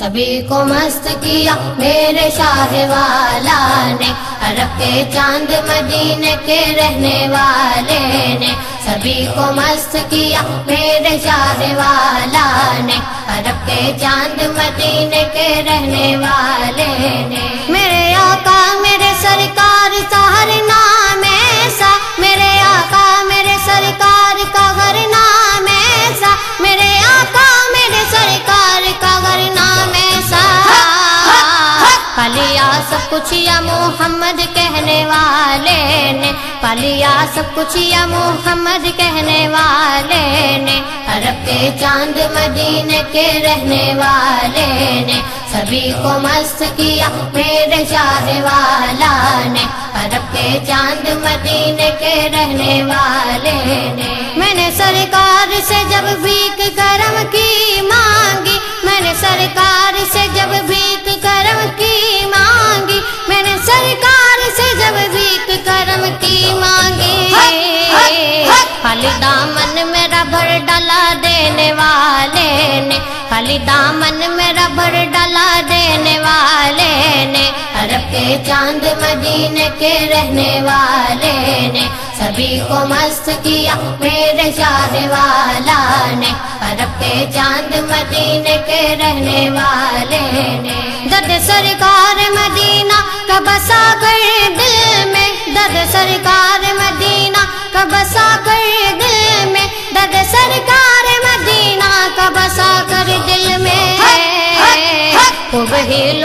سبھی کو مست کیا، میرے شاہ والا نے۔ عرب کے چاند مدینے کے رہنے والے نے۔ سبھی کو مست کیا، میرے شاہ والا نے۔ عرب کے چاند مدینے کے رہنے والے نے۔ میرے آقا، میرے سرکار کا ہر نام ایسا۔ میرے آقا، میرے سرکار کا ہر نام ایسا۔ میرے سب کچھ یا محمد کہنے والے نے پلیا سب کچھ یا محمد کہنے والے نے۔ عرب کے چاند مدینے کے رہنے والے نے۔ سبھی کو مست کیا میرے شاہ والا نے۔ عرب کے چاند مدینے کے رہنے والے نے۔ میں نے سرکار سے جب بھیک کرم کی مانگی خالی دامن میرا بھر ڈالا دینے والے نے خالی دامن میرا بھر ڈالا دینے والے نے عرب کے چاند مدینے کے رہنے والے نے سبھی کو مست کیا میرے شاہ والا نے عرب کے چاند مدینے کے رہنے والے نے درد سرکار مدینہ کا بسا کر دل میں درد سرکار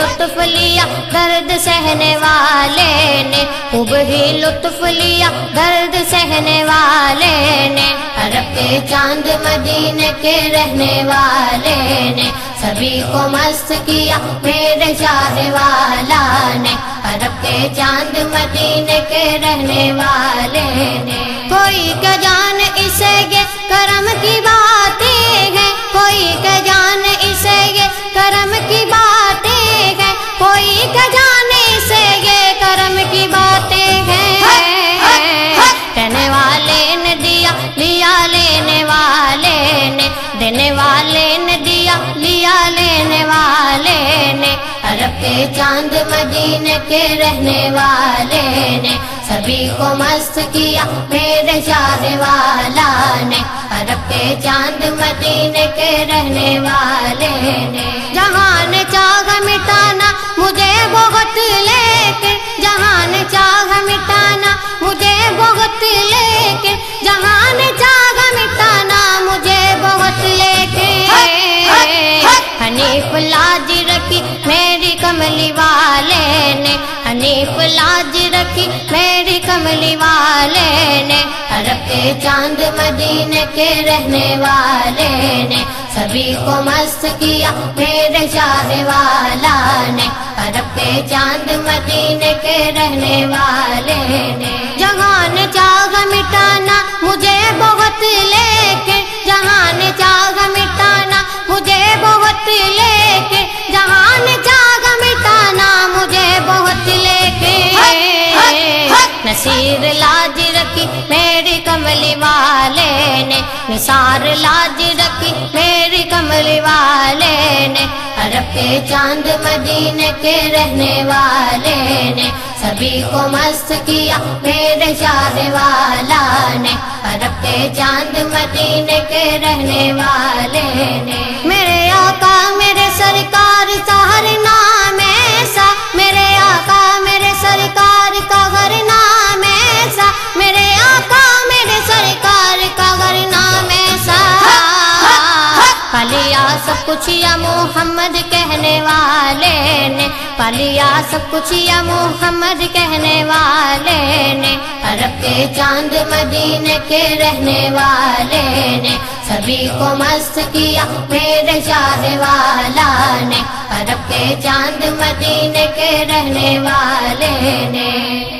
لطف لیا، درد سہنے والے نے۔ خوب ہی لطف لیا، درد سہنے والے نے۔ عرب کے چاند مدینے کے رہنے والے نے۔ سبھی کو مست کیا میرے شاہ والا نے۔ عرب کے چاند مدینے کے رہنے والے نے۔ کوئی کا جان اسے یہ کرم کی باتیں ہیں۔ کوئی کا جان اسے یہ کرم کی باتیں چاند مدینے کے رہنے والے نے، سبھی کو مست کیا میرے شاہ والا نے۔ عرب کے چاند مدینے کے رہنے والے نے۔ جہان چاہ مٹانا، مجھے بہت لیکن لاج رکھی، میری کملی والے نے۔ حنیف لاج رکھی، میری کملی والے نے۔ عرب کے چاند مدینے کے رہنے والے نے۔ سبھی کو مست کیا میرے شاہ والا نے۔ عرب کے چاند مدینے کے رہنے والے نے۔ جہان چاہ مٹانا مجھے بہت لے کے۔ جہان چاہ نصیر لاج رکھی، میری کملی والے نے۔ نثار لاج رکھی، میری کملی والے نے۔ عرب کے چاند مدینے کے رہنے والے نے۔ سبھی کو مست کیا، میرے شاہ والا نے۔ عرب کے چاند مدینے کے رہنے والے نے۔ میرے آقا، میرے سرکار کا پلیا سب کچھ یا محمد کہنے والے نے پلیا سب کچھ یا محمد کہنے والے نے۔ عرب کے چاند مدینے کے رہنے والے نے۔ سبھی کو مست کیا میرے شاہ والا نے۔ عرب کے چاند مدینے کے رہنے والے نے۔